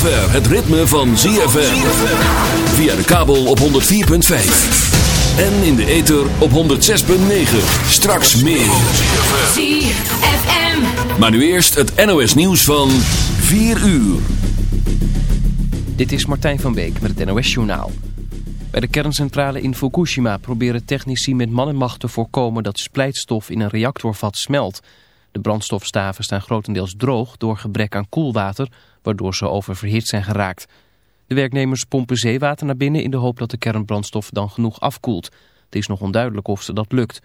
Zover het ritme van ZFM. Via de kabel op 104.5. En in de ether op 106.9. Straks meer. ZFM. Maar nu eerst het NOS nieuws van 4 uur. Dit is Martijn van Beek met het NOS Journaal. Bij de kerncentrale in Fukushima proberen technici met man en macht te voorkomen dat splijtstof in een reactorvat smelt. De brandstofstaven staan grotendeels droog door gebrek aan koelwater, waardoor ze oververhit zijn geraakt. De werknemers pompen zeewater naar binnen in de hoop dat de kernbrandstof dan genoeg afkoelt. Het is nog onduidelijk of ze dat lukt.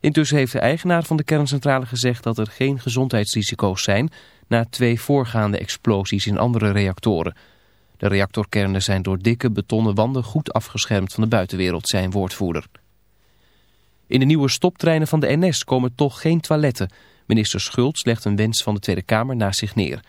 Intussen heeft de eigenaar van de kerncentrale gezegd dat er geen gezondheidsrisico's zijn na twee voorgaande explosies in andere reactoren. De reactorkernen zijn door dikke betonnen wanden goed afgeschermd van de buitenwereld, zijn woordvoerder. In de nieuwe stoptreinen van de NS komen toch geen toiletten. Minister Schultz legt een wens van de Tweede Kamer naast zich neer.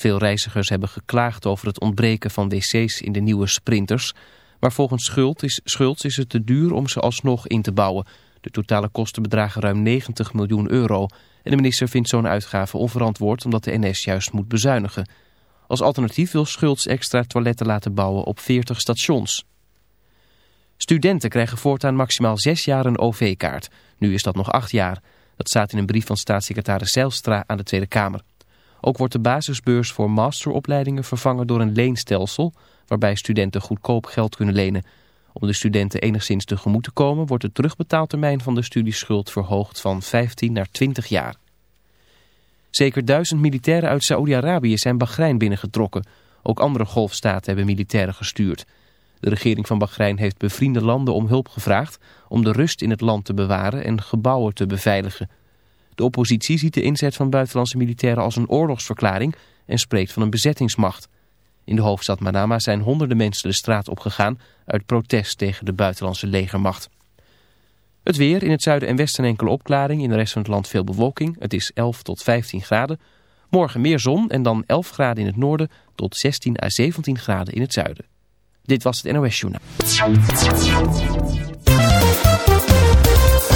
Veel reizigers hebben geklaagd over het ontbreken van wc's in de nieuwe sprinters. Maar volgens is, Schultz is het te duur om ze alsnog in te bouwen. De totale kosten bedragen ruim 90 miljoen euro. En de minister vindt zo'n uitgave onverantwoord omdat de NS juist moet bezuinigen. Als alternatief wil Schultz extra toiletten laten bouwen op 40 stations. Studenten krijgen voortaan maximaal 6 jaar een OV-kaart. Nu is dat nog 8 jaar. Dat staat in een brief van staatssecretaris Zijlstra aan de Tweede Kamer. Ook wordt de basisbeurs voor masteropleidingen vervangen door een leenstelsel... waarbij studenten goedkoop geld kunnen lenen. Om de studenten enigszins tegemoet te komen... wordt de terugbetaaltermijn van de studieschuld verhoogd van 15 naar 20 jaar. Zeker duizend militairen uit Saoedi-Arabië zijn Bahrein binnengetrokken. Ook andere golfstaten hebben militairen gestuurd. De regering van Bahrein heeft bevriende landen om hulp gevraagd... om de rust in het land te bewaren en gebouwen te beveiligen. De oppositie ziet de inzet van buitenlandse militairen als een oorlogsverklaring... en spreekt van een bezettingsmacht. In de hoofdstad Manama zijn honderden mensen de straat opgegaan... uit protest tegen de buitenlandse legermacht. Het weer, in het zuiden en westen enkele opklaring, in de rest van het land veel bewolking. Het is 11 tot 15 graden. Morgen meer zon en dan 11 graden in het noorden tot 16 à 17 graden in het zuiden. Dit was het NOS Journaal.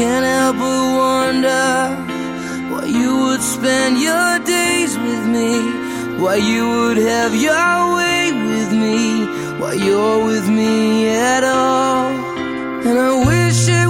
can't help but wonder why you would spend your days with me, why you would have your way with me, why you're with me at all. And I wish it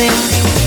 rising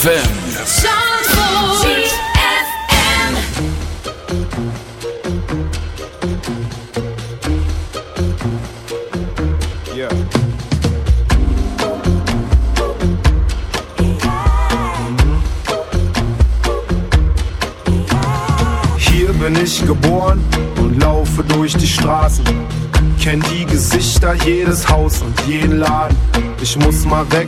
ZFM. Hier bin ich geboren und laufe durch die Straßen. Kenn die Gesichter, jedes Haus und jeden Laden. Ich muss mal weg,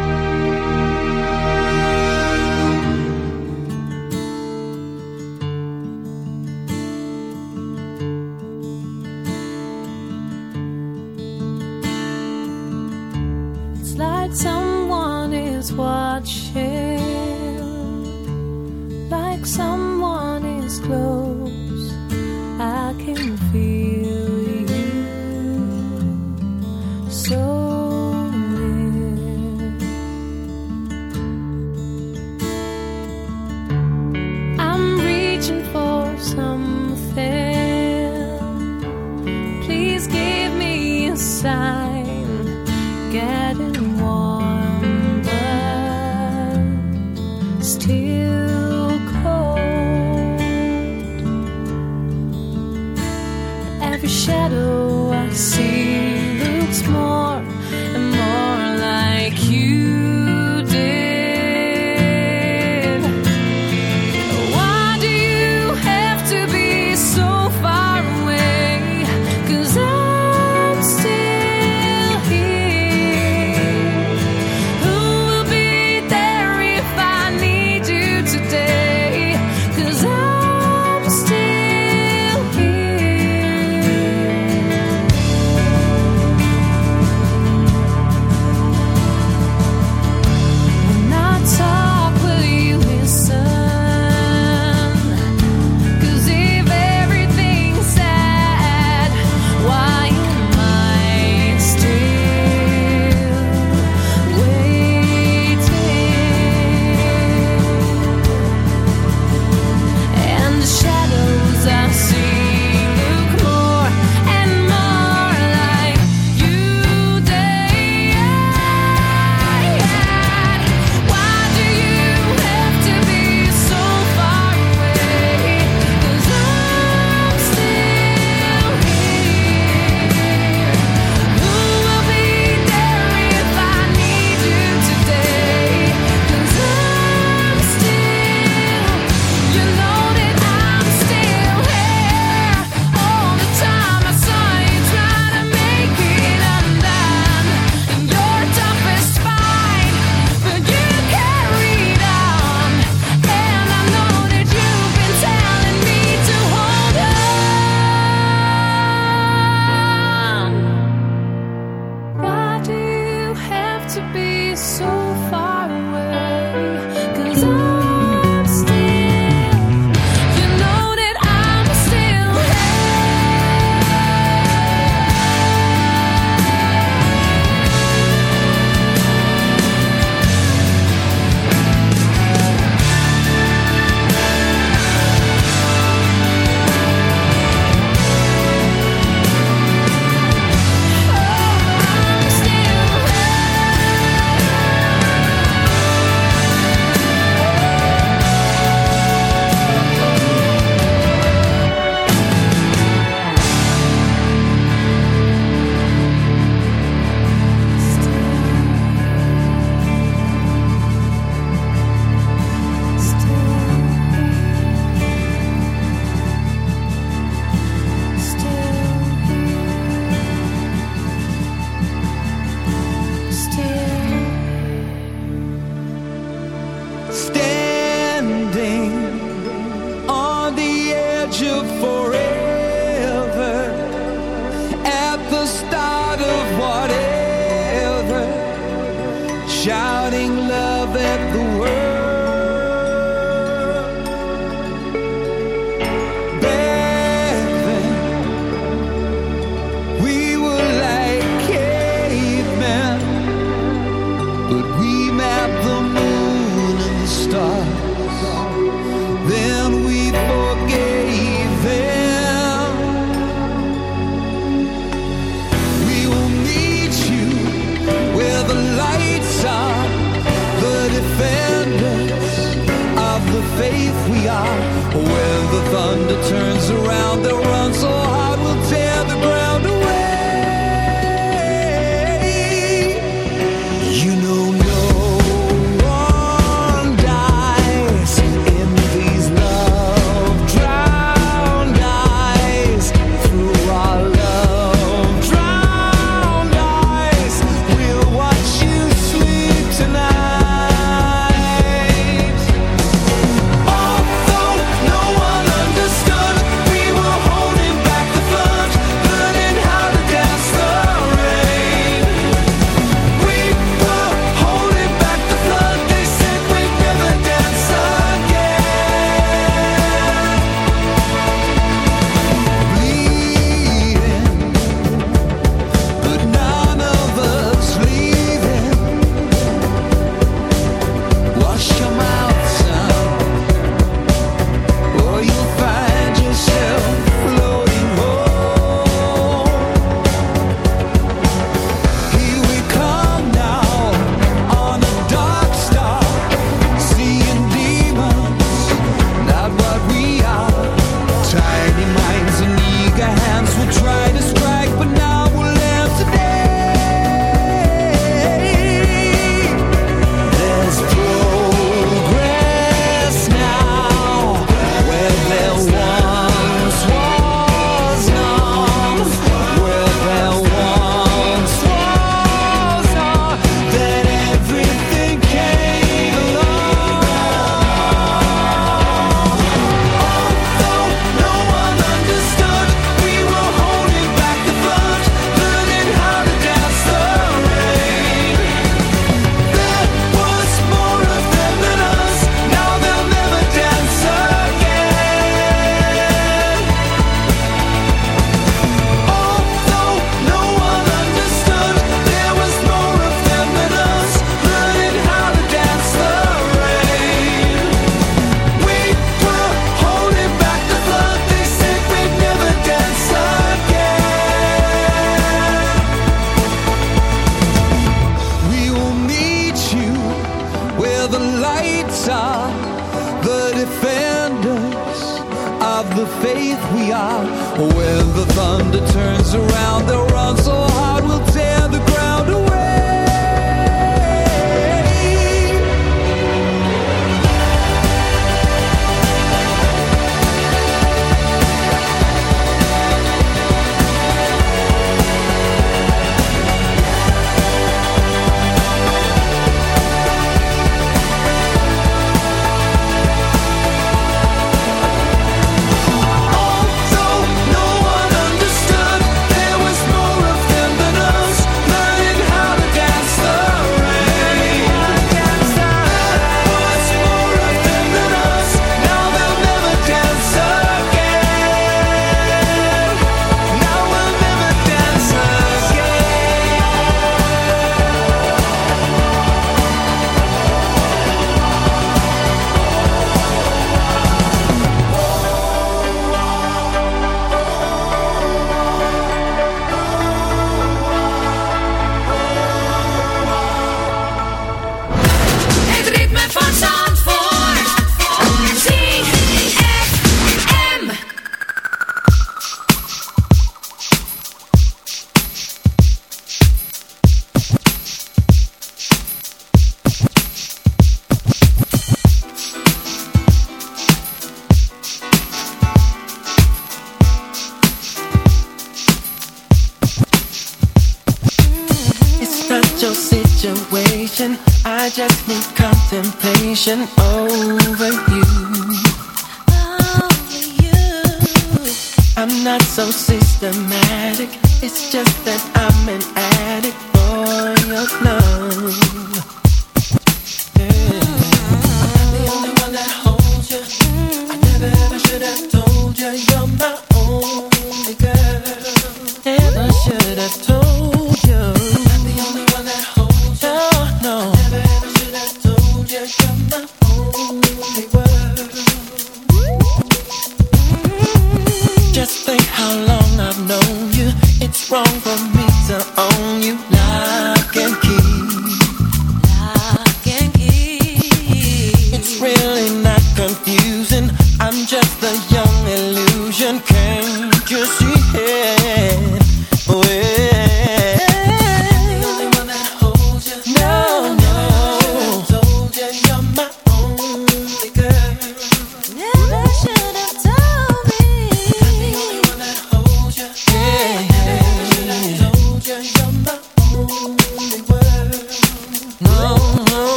Should have told you you're my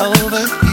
over.